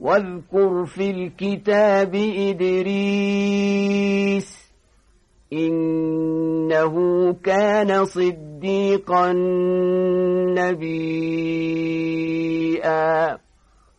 واذكر في الكتاب إدريس إنه كان صديقا نبيئا